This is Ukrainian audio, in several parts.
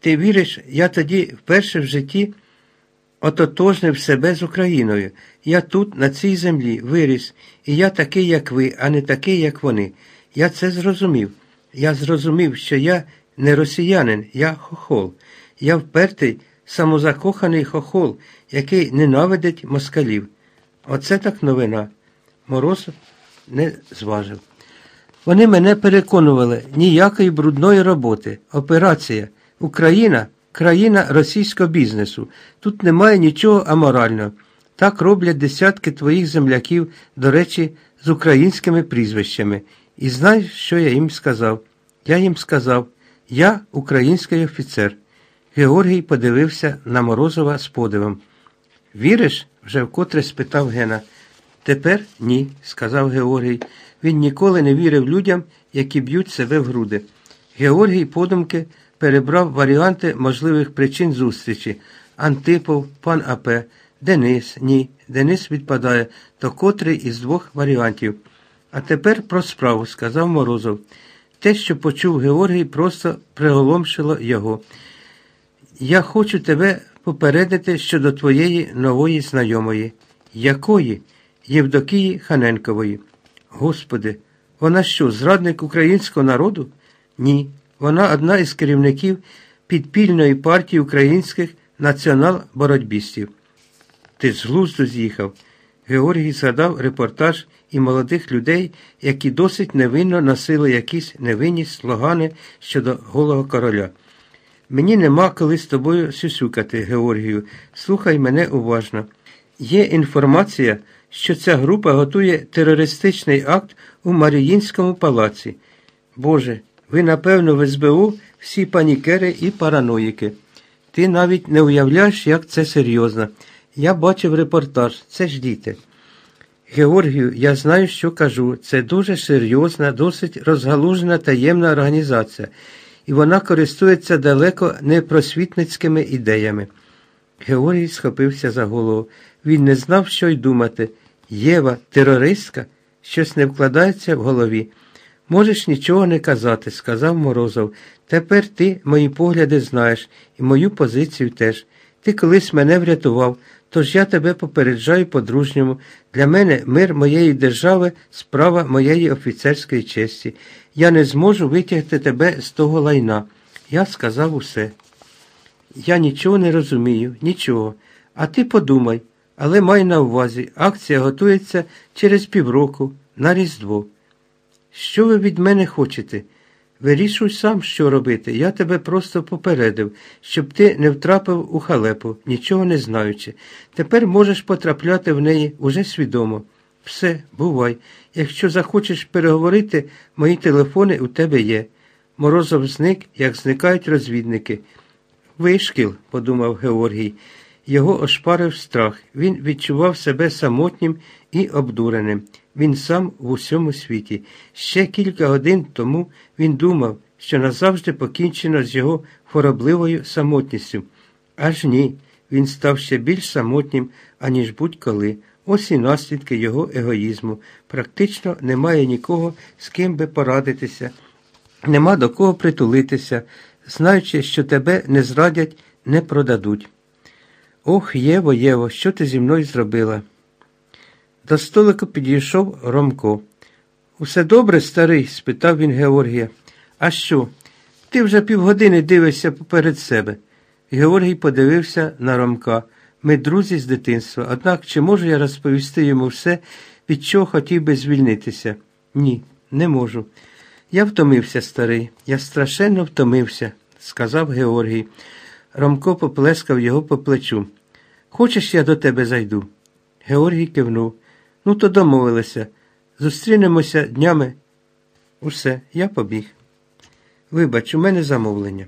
Ти віриш, я тоді вперше в житті ототожнив себе з Україною. Я тут, на цій землі, виріс, і я такий, як ви, а не такий, як вони. Я це зрозумів. Я зрозумів, що я не росіянин, я хохол. Я впертий, самозакоханий хохол, який ненавидить москалів. Оце так новина. Мороз не зважив. Вони мене переконували ніякої брудної роботи. Операція. Україна країна російського бізнесу. Тут немає нічого аморального. Так роблять десятки твоїх земляків, до речі, з українськими прізвищами. І знаєш, що я їм сказав? Я їм сказав, я український офіцер. Георгій подивився на Морозова з подивом. Віриш? вже вкотре спитав Гена. Тепер ні, сказав Георгій. Він ніколи не вірив людям, які б'ють себе в груди. Георгій подумки перебрав варіанти можливих причин зустрічі. Антипов, пан АП, Денис, ні. Денис відпадає, то котрий із двох варіантів. А тепер про справу, сказав Морозов. Те, що почув Георгій, просто приголомшило його. Я хочу тебе попередити щодо твоєї нової знайомої. Якої? Євдокії Ханенкової. Господи, вона що, зрадник українського народу? Ні. Вона одна із керівників підпільної партії українських націонал-боротьбістів. Ти з глузду з'їхав. Георгій згадав репортаж і молодих людей, які досить невинно носили якісь невинні слогани щодо голого короля. Мені нема коли з тобою сюсюкати, Георгію. Слухай мене уважно. Є інформація, що ця група готує терористичний акт у Маріїнському палаці. Боже, ви, напевно, в СБУ всі панікери і параноїки. Ти навіть не уявляєш, як це серйозно. Я бачив репортаж, це ж діти. Георгію, я знаю, що кажу. Це дуже серйозна, досить розгалужена таємна організація, і вона користується далеко не просвітницькими ідеями. Георгій схопився за голову. Він не знав, що й думати. Єва, терористка, щось не вкладається в голові. Можеш нічого не казати, сказав Морозов. Тепер ти мої погляди знаєш і мою позицію теж. Ти колись мене врятував, тож я тебе попереджаю по-дружньому. Для мене мир моєї держави справа моєї офіцерської честі. Я не зможу витягти тебе з того лайна. Я сказав усе. Я нічого не розумію, нічого. А ти подумай, але май на увазі, акція готується через півроку на Різдво. Що ви від мене хочете? Вирішуй сам, що робити. Я тебе просто попередив, щоб ти не втрапив у халепу, нічого не знаючи. Тепер можеш потрапляти в неї уже свідомо. Все, бувай. Якщо захочеш переговорити, мої телефони у тебе є. Морозов зник, як зникають розвідники. Вишкіл, подумав Георгій. Його ошпарив страх. Він відчував себе самотнім і обдуреним. Він сам в усьому світі. Ще кілька годин тому він думав, що назавжди покінчено з його хворобливою самотністю. Аж ні, він став ще більш самотнім, аніж будь-коли. Ось і наслідки його егоїзму. Практично немає нікого, з ким би порадитися, нема до кого притулитися, знаючи, що тебе не зрадять, не продадуть. Ох, Єво, Єво, що ти зі мною зробила? До столику підійшов Ромко. Усе добре, старий? спитав він Георгія. А що? Ти вже півгодини дивишся поперед себе. Георгій подивився на Ромка. Ми друзі з дитинства, однак чи можу я розповісти йому все, від чого хотів би звільнитися? Ні, не можу. Я втомився, старий, я страшенно втомився, сказав Георгій. Ромко поплескав його по плечу. Хочеш, я до тебе зайду? Георгій кивнув. Ну, то домовилися. Зустрінемося днями. Усе, я побіг. Вибач, у мене замовлення.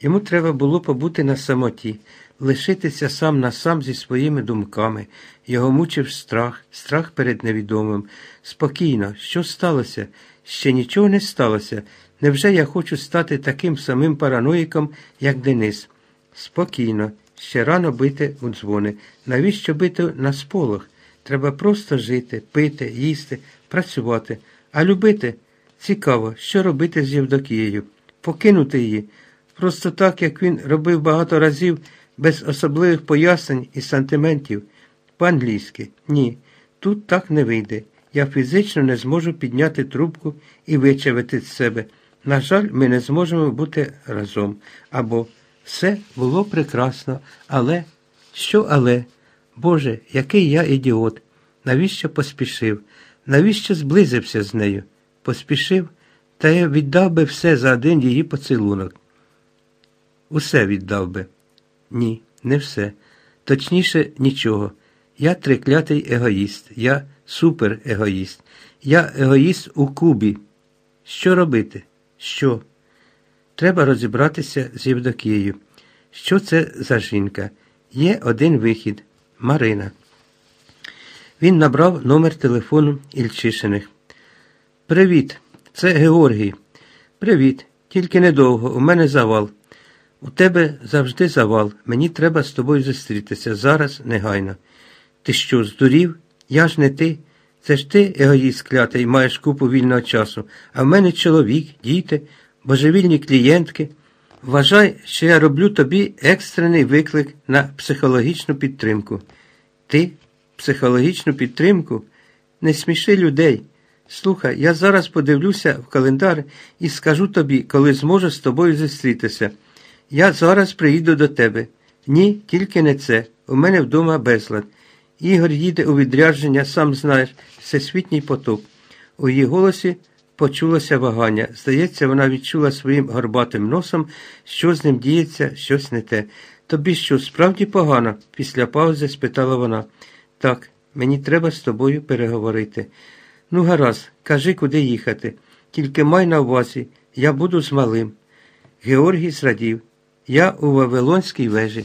Йому треба було побути на самоті, лишитися сам на сам зі своїми думками. Його мучив страх, страх перед невідомим. Спокійно, що сталося? Ще нічого не сталося. Невже я хочу стати таким самим параноїком, як Денис? Спокійно, ще рано бити у дзвони. Навіщо бити на сполох? Треба просто жити, пити, їсти, працювати. А любити цікаво, що робити з Євдокією, покинути її. просто так, як він робив багато разів, без особливих пояснень і сантиментів. По-англійськи. Ні, тут так не вийде. Я фізично не зможу підняти трубку і вичавити з себе. На жаль, ми не зможемо бути разом. Або все було прекрасно, але що але? Боже, який я ідіот. Навіщо поспішив? Навіщо зблизився з нею? Поспішив, та я віддав би все за один її поцілунок. Усе віддав би. Ні, не все. Точніше, нічого. Я триклятий егоїст, я суперегоїст. Я егоїст у кубі. Що робити? Що? Треба розібратися з Євдокією. Що це за жінка? Є один вихід Марина. Він набрав номер телефону Ільчишиних. Привіт, це Георгій. Привіт. Тільки недовго. У мене завал. У тебе завжди завал. Мені треба з тобою зустрітися. Зараз негайно. Ти що, здурів? Я ж не ти. Це ж ти, егоїст клятий, маєш купу вільного часу, а в мене чоловік, діти, божевільні клієнтки. Вважай, що я роблю тобі екстрений виклик на психологічну підтримку. Ти психологічну підтримку? Не сміши людей. Слухай, я зараз подивлюся в календар і скажу тобі, коли зможу з тобою зустрітися. Я зараз приїду до тебе. Ні, тільки не це. У мене вдома безлад. Ігор їде у відрядження, сам знаєш, всесвітній потоп. У її голосі почулося вагання. Здається, вона відчула своїм горбатим носом, що з ним діється, щось не те. Тобі що, справді погано? після паузи спитала вона. Так, мені треба з тобою переговорити. Ну, гаразд, кажи, куди їхати. Тільки май на увазі, я буду з малим. Георгій зрадів. Я у Вавилонській вежі.